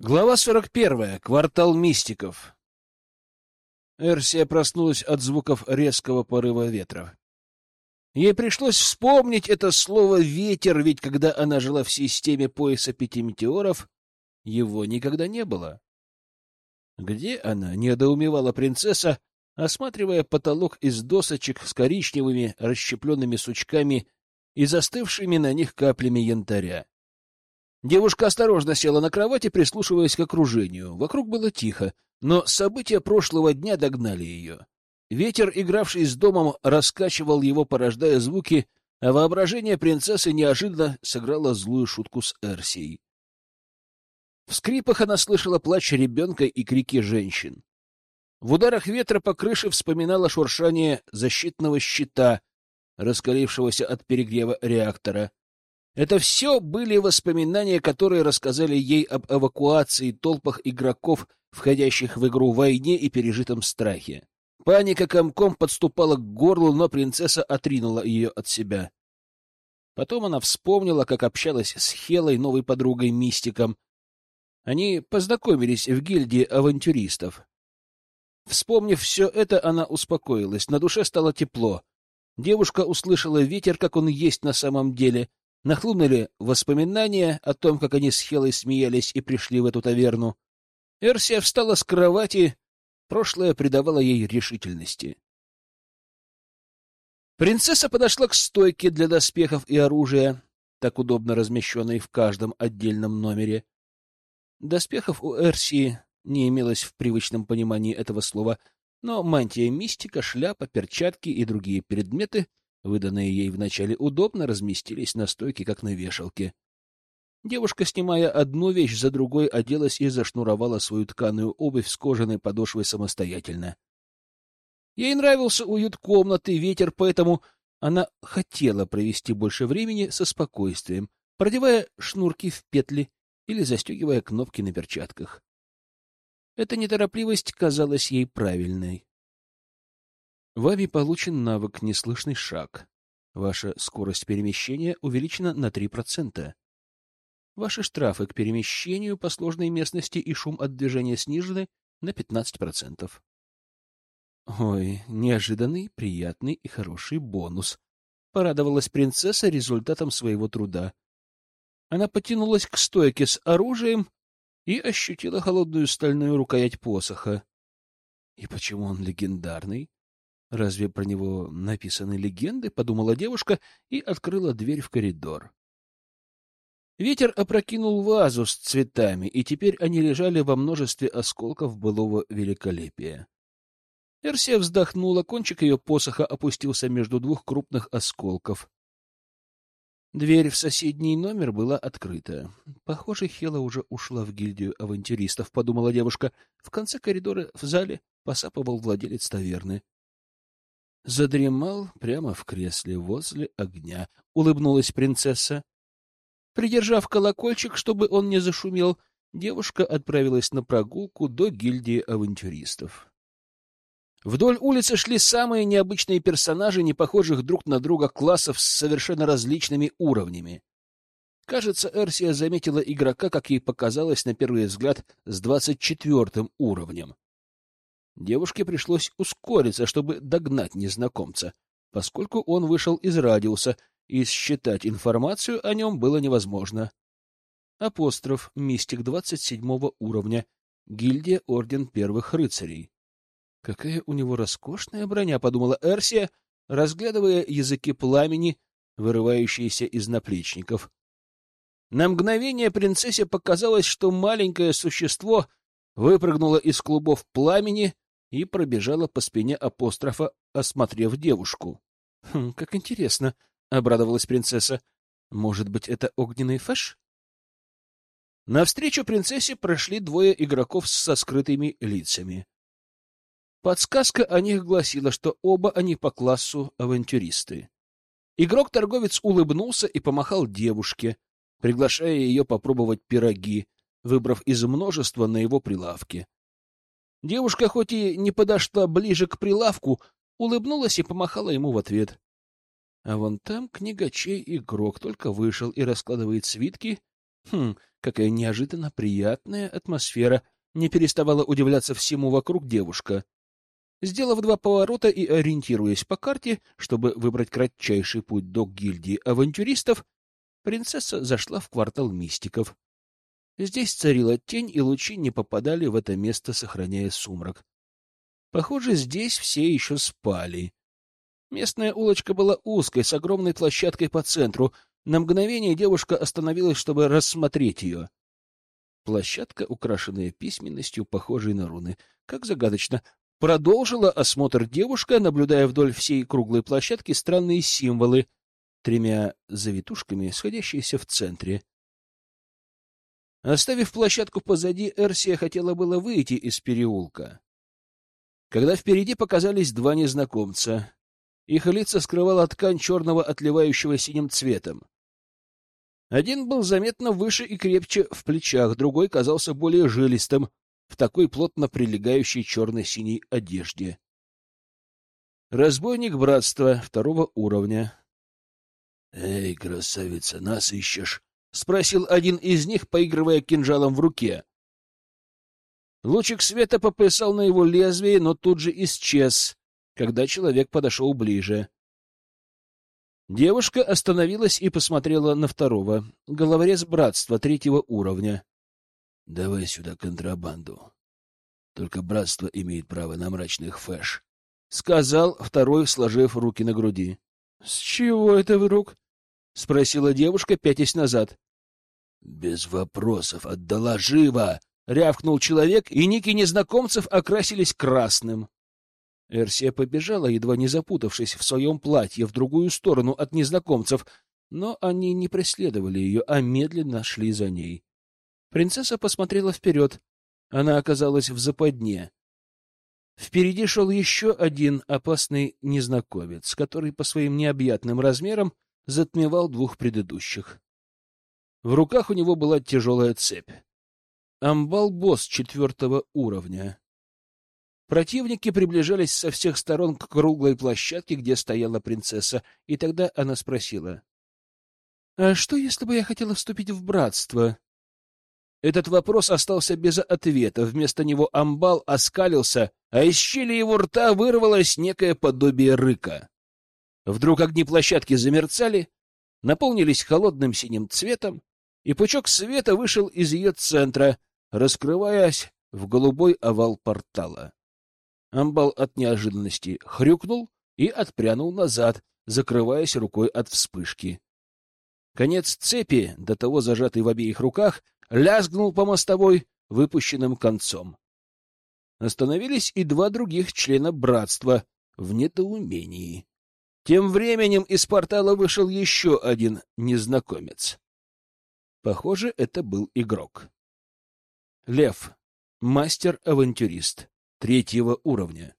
Глава 41. Квартал мистиков. Эрсия проснулась от звуков резкого порыва ветра. Ей пришлось вспомнить это слово «ветер», ведь когда она жила в системе пояса пяти метеоров, его никогда не было. Где она? — недоумевала принцесса, осматривая потолок из досочек с коричневыми расщепленными сучками и застывшими на них каплями янтаря. Девушка осторожно села на кровати, прислушиваясь к окружению. Вокруг было тихо, но события прошлого дня догнали ее. Ветер, игравший с домом, раскачивал его, порождая звуки, а воображение принцессы неожиданно сыграло злую шутку с Эрсией. В скрипах она слышала плач ребенка и крики женщин. В ударах ветра по крыше вспоминала шуршание защитного щита, раскалившегося от перегрева реактора. Это все были воспоминания, которые рассказали ей об эвакуации, толпах игроков, входящих в игру войне и пережитом страхе. Паника комком подступала к горлу, но принцесса отринула ее от себя. Потом она вспомнила, как общалась с Хелой, новой подругой-мистиком. Они познакомились в гильдии авантюристов. Вспомнив все это, она успокоилась, на душе стало тепло. Девушка услышала ветер, как он есть на самом деле, Нахлынули воспоминания о том, как они с Хелой смеялись и пришли в эту таверну. Эрсия встала с кровати, прошлое придавало ей решительности. Принцесса подошла к стойке для доспехов и оружия, так удобно размещенной в каждом отдельном номере. Доспехов у Эрсии не имелось в привычном понимании этого слова, но мантия мистика, шляпа, перчатки и другие предметы выданные ей вначале, удобно разместились на стойке, как на вешалке. Девушка, снимая одну вещь за другой, оделась и зашнуровала свою тканую обувь с кожаной подошвой самостоятельно. Ей нравился уют комнаты, ветер, поэтому она хотела провести больше времени со спокойствием, продевая шнурки в петли или застегивая кнопки на перчатках. Эта неторопливость казалась ей правильной. Вами получен навык «Неслышный шаг». Ваша скорость перемещения увеличена на 3%. Ваши штрафы к перемещению по сложной местности и шум от движения снижены на 15%. Ой, неожиданный, приятный и хороший бонус. Порадовалась принцесса результатом своего труда. Она потянулась к стойке с оружием и ощутила холодную стальную рукоять посоха. И почему он легендарный? Разве про него написаны легенды? Подумала девушка и открыла дверь в коридор. Ветер опрокинул вазу с цветами, и теперь они лежали во множестве осколков былого великолепия. Эрсия вздохнула, кончик ее посоха опустился между двух крупных осколков. Дверь в соседний номер была открыта. Похоже, Хела уже ушла в гильдию авантюристов, подумала девушка. В конце коридора в зале посапывал владелец таверны задремал прямо в кресле возле огня. Улыбнулась принцесса. Придержав колокольчик, чтобы он не зашумел, девушка отправилась на прогулку до гильдии авантюристов. Вдоль улицы шли самые необычные персонажи, не похожих друг на друга классов с совершенно различными уровнями. Кажется, Эрсия заметила игрока, как ей показалось на первый взгляд, с двадцать четвертым уровнем. Девушке пришлось ускориться, чтобы догнать незнакомца, поскольку он вышел из радиуса, и считать информацию о нем было невозможно. Апостроф, мистик двадцать седьмого уровня, гильдия Орден Первых Рыцарей. Какая у него роскошная броня, подумала Эрсия, разглядывая языки пламени, вырывающиеся из наплечников. На мгновение принцессе показалось, что маленькое существо выпрыгнуло из клубов пламени, и пробежала по спине апострофа, осмотрев девушку. «Хм, как интересно!» — обрадовалась принцесса. «Может быть, это огненный фэш?» Навстречу принцессе прошли двое игроков со скрытыми лицами. Подсказка о них гласила, что оба они по классу авантюристы. Игрок-торговец улыбнулся и помахал девушке, приглашая ее попробовать пироги, выбрав из множества на его прилавке. Девушка, хоть и не подошла ближе к прилавку, улыбнулась и помахала ему в ответ. А вон там книгачей игрок только вышел и раскладывает свитки. Хм, какая неожиданно приятная атмосфера. Не переставала удивляться всему вокруг девушка. Сделав два поворота и ориентируясь по карте, чтобы выбрать кратчайший путь до гильдии авантюристов, принцесса зашла в квартал мистиков. Здесь царила тень, и лучи не попадали в это место, сохраняя сумрак. Похоже, здесь все еще спали. Местная улочка была узкой, с огромной площадкой по центру. На мгновение девушка остановилась, чтобы рассмотреть ее. Площадка, украшенная письменностью, похожей на руны. Как загадочно. Продолжила осмотр девушка, наблюдая вдоль всей круглой площадки странные символы, тремя завитушками, сходящиеся в центре. Оставив площадку позади, Эрсия хотела было выйти из переулка. Когда впереди показались два незнакомца, их лица скрывала ткань черного, отливающего синим цветом. Один был заметно выше и крепче в плечах, другой казался более жилистым в такой плотно прилегающей черно-синей одежде. Разбойник братства второго уровня. — Эй, красавица, нас ищешь? — спросил один из них, поигрывая кинжалом в руке. Лучик света поплясал на его лезвии, но тут же исчез, когда человек подошел ближе. Девушка остановилась и посмотрела на второго, головорез братства третьего уровня. — Давай сюда контрабанду. Только братство имеет право на мрачных фэш, — сказал второй, сложив руки на груди. — С чего это вдруг? — спросила девушка, пятясь назад. — Без вопросов, отдала живо! — рявкнул человек, и ники незнакомцев окрасились красным. Эрсия побежала, едва не запутавшись в своем платье, в другую сторону от незнакомцев, но они не преследовали ее, а медленно шли за ней. Принцесса посмотрела вперед. Она оказалась в западне. Впереди шел еще один опасный незнакомец, который по своим необъятным размерам затмевал двух предыдущих. В руках у него была тяжелая цепь. Амбал-босс четвертого уровня. Противники приближались со всех сторон к круглой площадке, где стояла принцесса, и тогда она спросила. — А что, если бы я хотела вступить в братство? Этот вопрос остался без ответа. Вместо него амбал оскалился, а из щели его рта вырвалось некое подобие рыка. Вдруг огни площадки замерцали, наполнились холодным синим цветом, и пучок света вышел из ее центра, раскрываясь в голубой овал портала. Амбал от неожиданности хрюкнул и отпрянул назад, закрываясь рукой от вспышки. Конец цепи, до того зажатый в обеих руках, лязгнул по мостовой выпущенным концом. Остановились и два других члена братства в недоумении. Тем временем из портала вышел еще один незнакомец. Похоже, это был игрок. Лев, мастер-авантюрист третьего уровня.